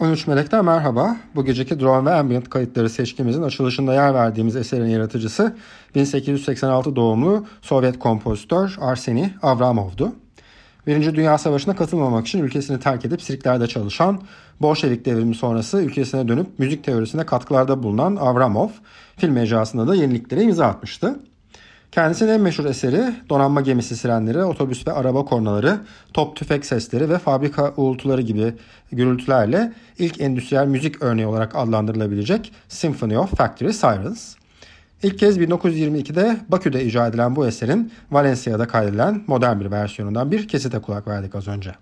13 Melek'ten merhaba. Bu geceki drone ve ambient kayıtları seçkimizin açılışında yer verdiğimiz eserin yaratıcısı 1886 doğumlu Sovyet kompozitör Arseni Avramov'du. Birinci Dünya Savaşı'na katılmamak için ülkesini terk edip sirklerde çalışan, Bolşevik devrimi sonrası ülkesine dönüp müzik teorisine katkılarda bulunan Avramov, film mecrasında da yeniliklere imza atmıştı. Kendisinin en meşhur eseri donanma gemisi sirenleri, otobüs ve araba kornaları, top tüfek sesleri ve fabrika uğultuları gibi gürültülerle ilk endüstriyel müzik örneği olarak adlandırılabilecek Symphony of Factory Sirens. İlk kez 1922'de Bakü'de icra edilen bu eserin Valencia'da kaydedilen modern bir versiyonundan bir kesite kulak verdik az önce.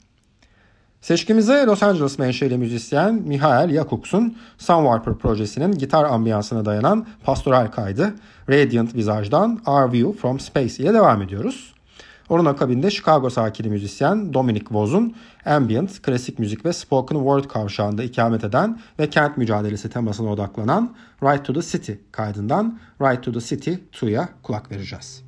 Seçkimize Los Angeles menşeli müzisyen Mihail Yakuks'un Sunwarper projesinin gitar ambiyansına dayanan pastoral kaydı Radiant Visage'dan Our View from Space ile devam ediyoruz. Onun akabinde Chicago sakini müzisyen Dominic Voz'un ambient, klasik müzik ve spoken word kavşağında ikamet eden ve kent mücadelesi temasına odaklanan Right to the City kaydından Right to the City 2'ya kulak vereceğiz.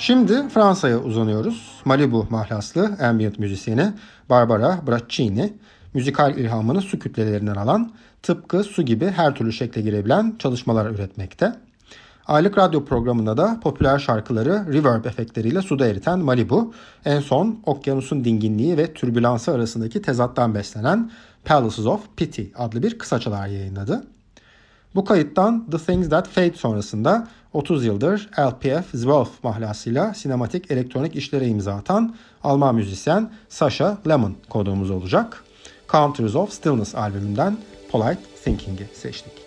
Şimdi Fransa'ya uzanıyoruz. Malibu mahlaslı ambient müzisyeni Barbara Braccini, müzikal ilhamını su kütlelerinden alan, tıpkı su gibi her türlü şekle girebilen çalışmalar üretmekte. Aylık radyo programında da popüler şarkıları reverb efektleriyle suda eriten Malibu, en son okyanusun dinginliği ve türbülansı arasındaki tezattan beslenen Palaces of Pity adlı bir kısaçalar yayınladı. Bu kayıttan The Things That Fade sonrasında 30 yıldır LPF Zwölf mahlasıyla sinematik elektronik işlere imza atan Alman müzisyen Sasha Lemon koduğumuz olacak. Counters of Stillness albümünden Polite Thinking'i seçtik.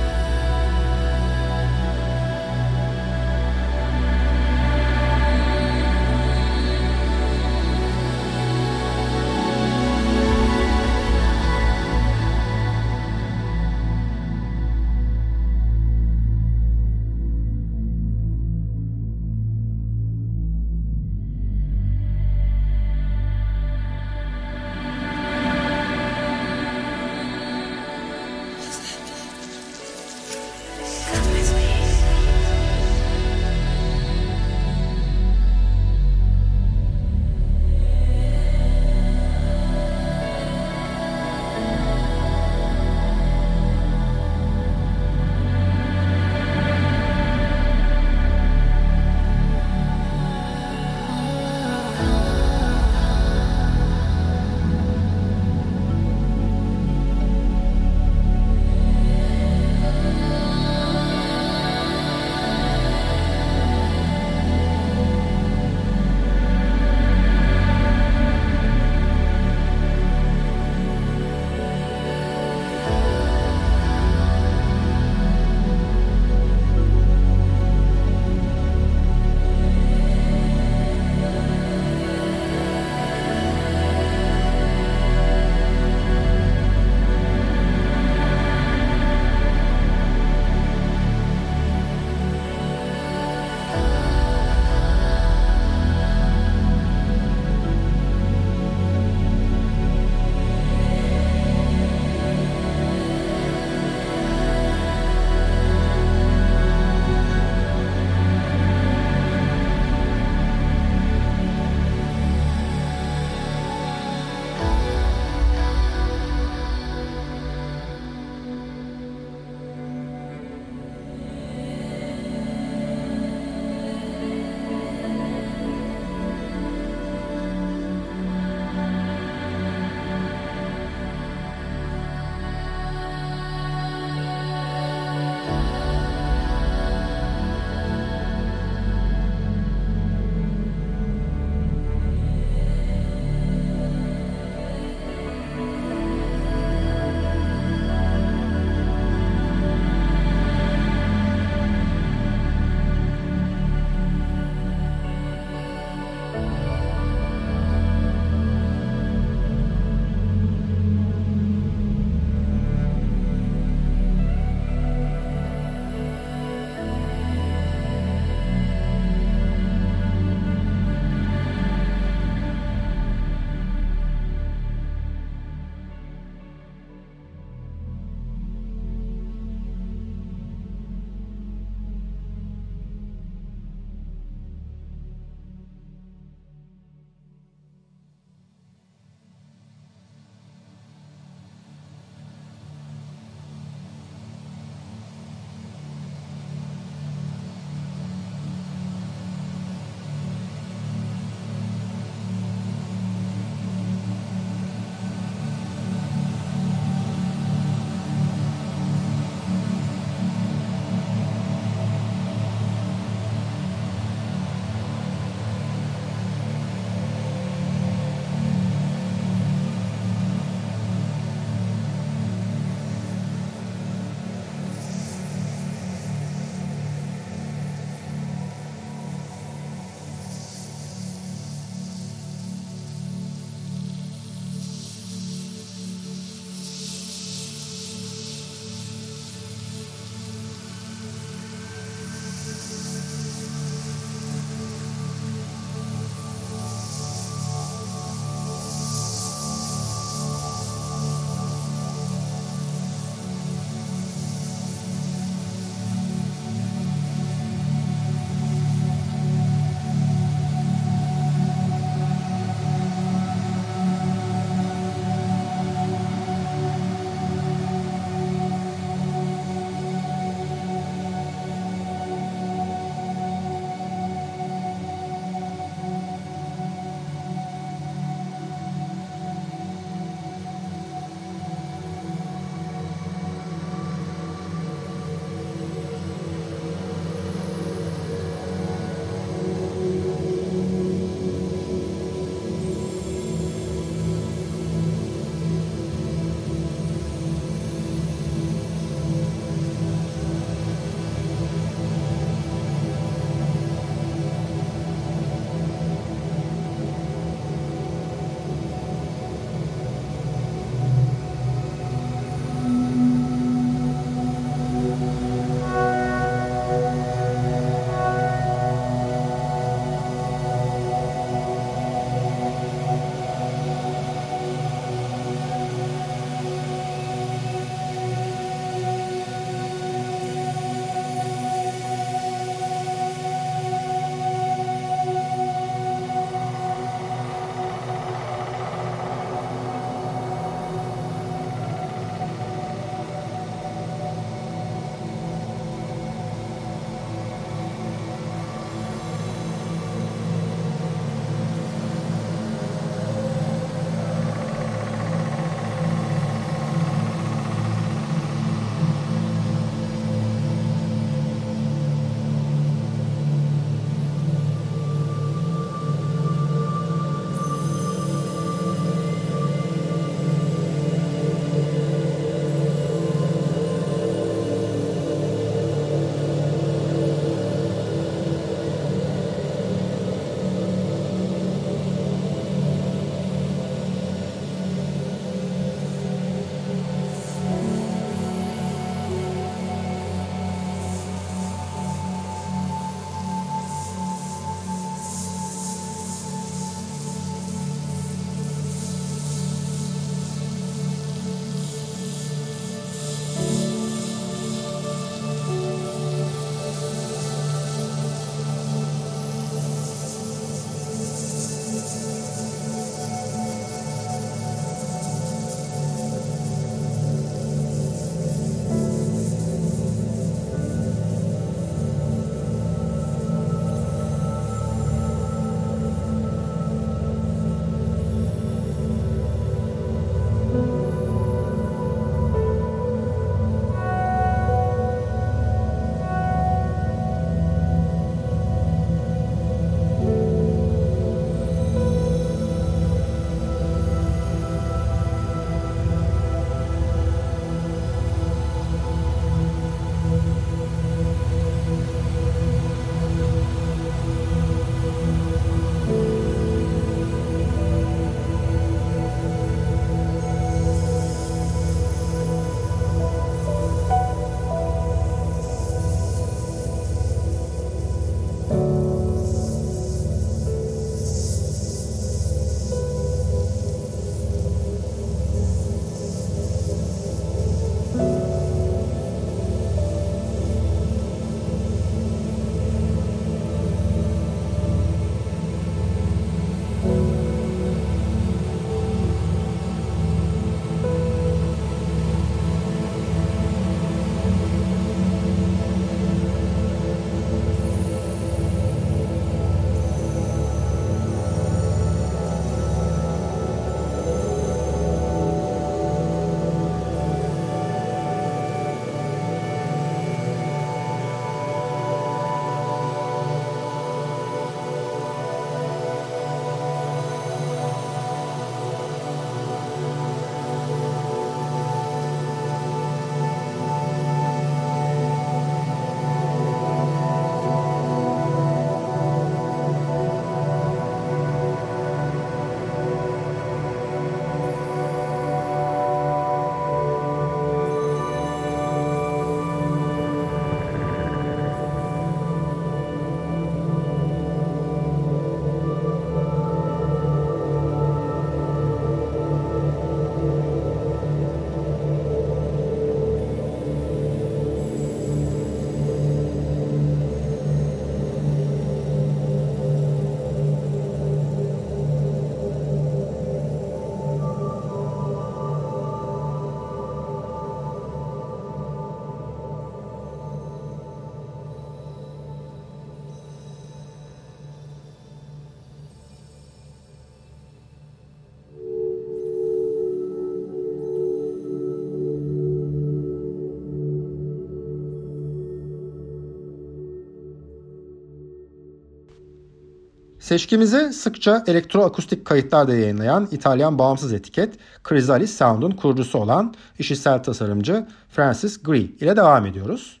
Seçkimizi sıkça elektroakustik kayıtlarda yayınlayan İtalyan bağımsız etiket Chrysalis Sound'un kurucusu olan işitsel tasarımcı Francis Gree ile devam ediyoruz.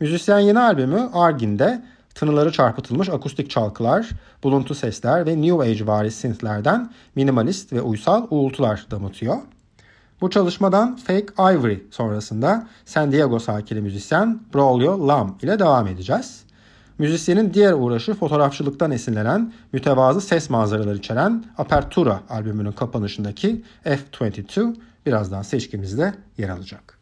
Müzisyen yeni albümü Argin'de tınıları çarpıtılmış akustik çalkılar, buluntu sesler ve New Age vari synthlerden minimalist ve uysal uğultular damıtıyor. Bu çalışmadan Fake Ivory sonrasında San Diego sakini müzisyen Braulio Lam ile devam edeceğiz. Müzisyenin diğer uğraşı fotoğrafçılıktan esinlenen mütevazı ses manzaraları içeren Apertura albümünün kapanışındaki F22 birazdan seçkimizde yer alacak.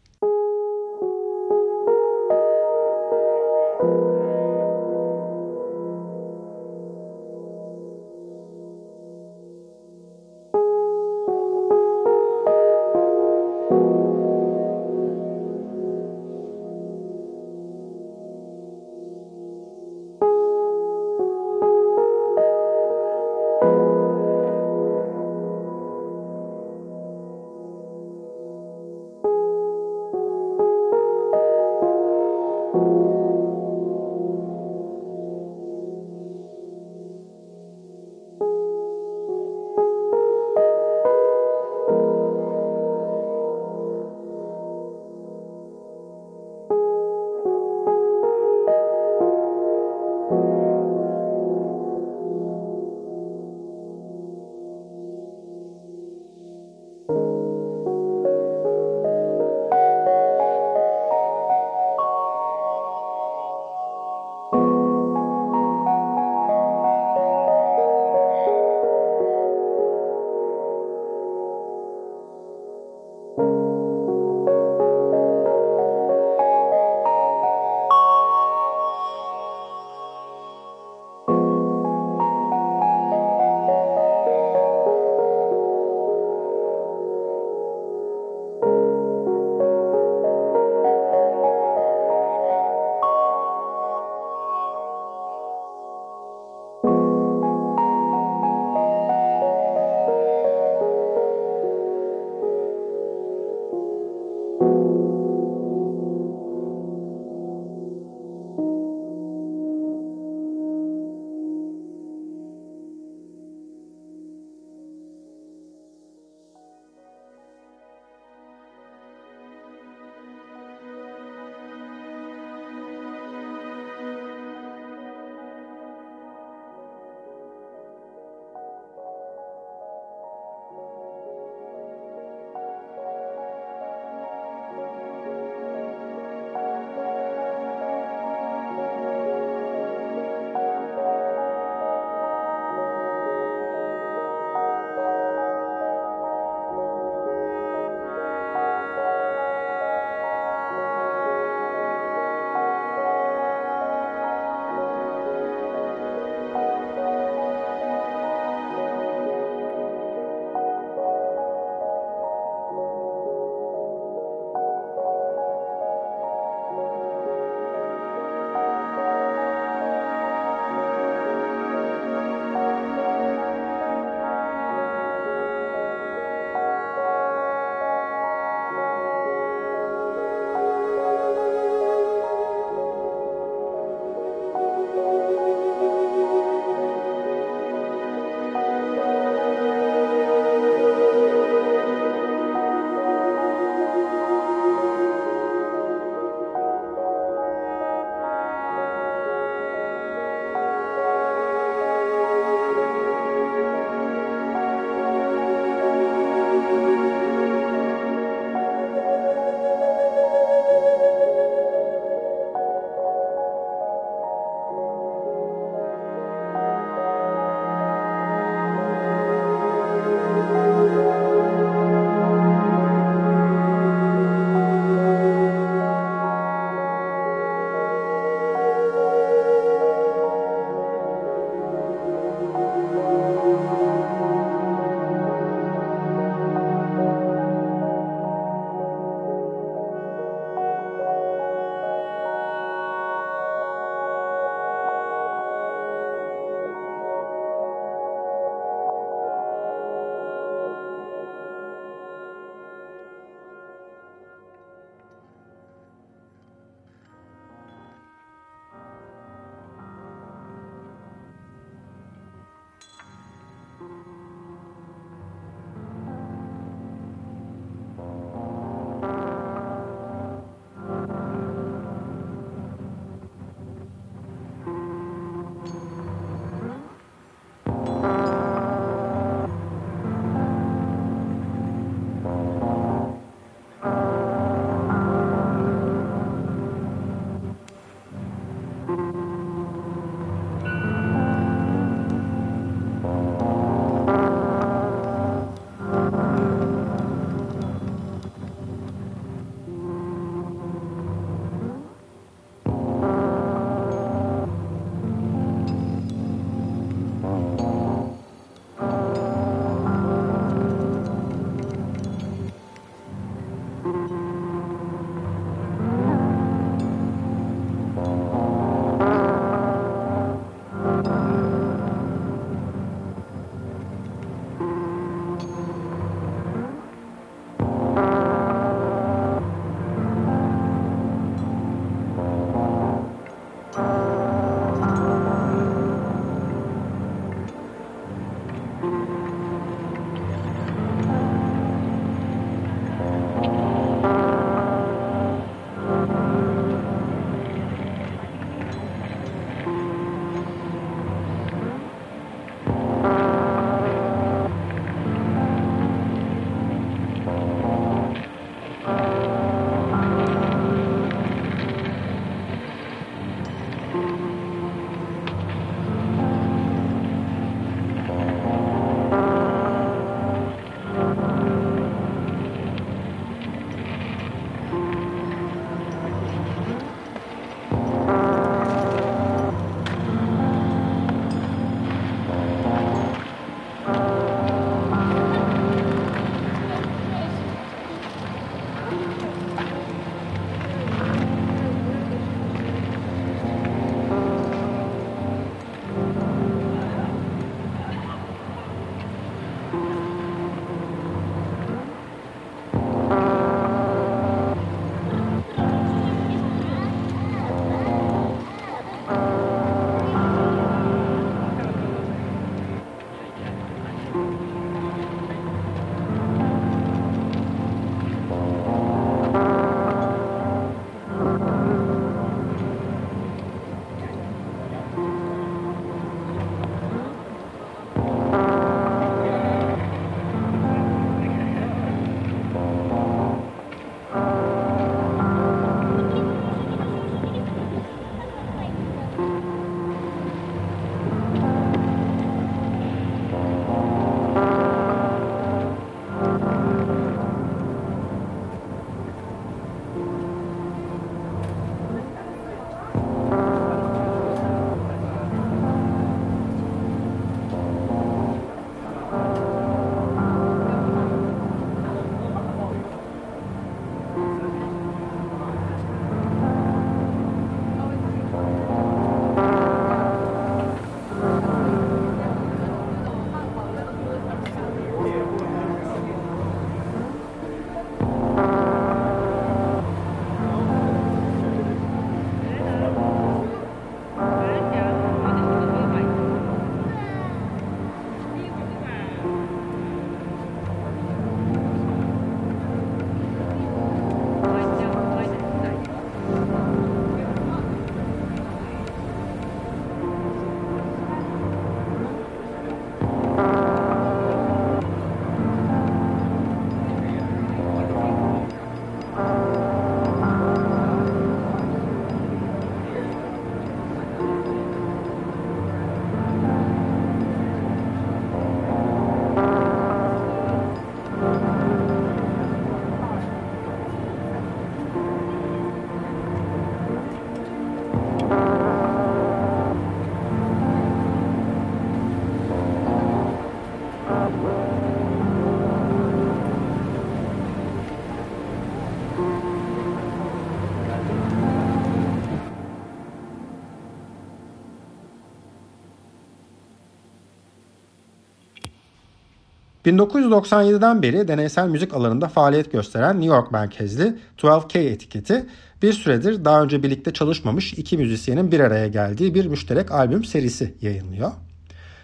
1997'den beri deneysel müzik alanında faaliyet gösteren New York merkezli 12K etiketi bir süredir daha önce birlikte çalışmamış iki müzisyenin bir araya geldiği bir müşterek albüm serisi yayınlıyor.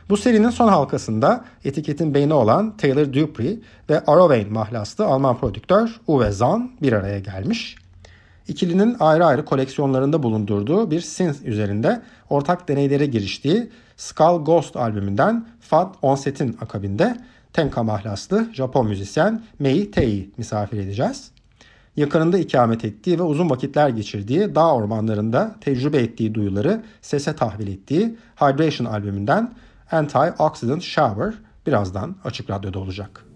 Bu serinin son halkasında etiketin beyni olan Taylor Dupree ve Arowein mahlaslı Alman prodüktör Uwe Zahn bir araya gelmiş. İkilinin ayrı ayrı koleksiyonlarında bulundurduğu bir synth üzerinde ortak deneylere giriştiği Skull Ghost albümünden Fat Onset'in akabinde Tenka mahlaslı Japon müzisyen Mei Tei'yi misafir edeceğiz. Yakınında ikamet ettiği ve uzun vakitler geçirdiği dağ ormanlarında tecrübe ettiği duyuları sese tahvil ettiği Hydration albümünden Anti-Oxidant Shower birazdan Açık Radyo'da olacak.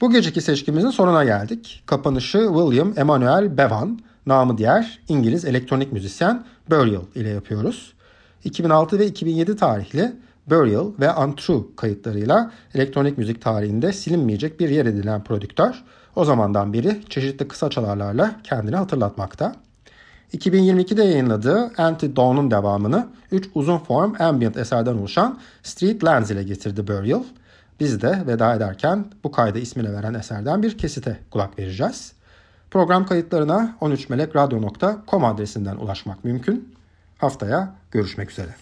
Bu geceki seçkimizin sonuna geldik. Kapanışı William Emanuel Bevan, namı diğer İngiliz elektronik müzisyen Burial ile yapıyoruz. 2006 ve 2007 tarihli Burial ve Untrue kayıtlarıyla elektronik müzik tarihinde silinmeyecek bir yer edilen prodüktör o zamandan beri çeşitli kısa çalarlarla kendini hatırlatmakta. 2022'de yayınladığı Anti Dawn'un devamını 3 uzun form ambient eserden oluşan Street Lands ile getirdi Burial. Biz de veda ederken bu kayda ismini veren eserden bir kesite kulak vereceğiz. Program kayıtlarına 13melekradyo.com adresinden ulaşmak mümkün. Haftaya görüşmek üzere.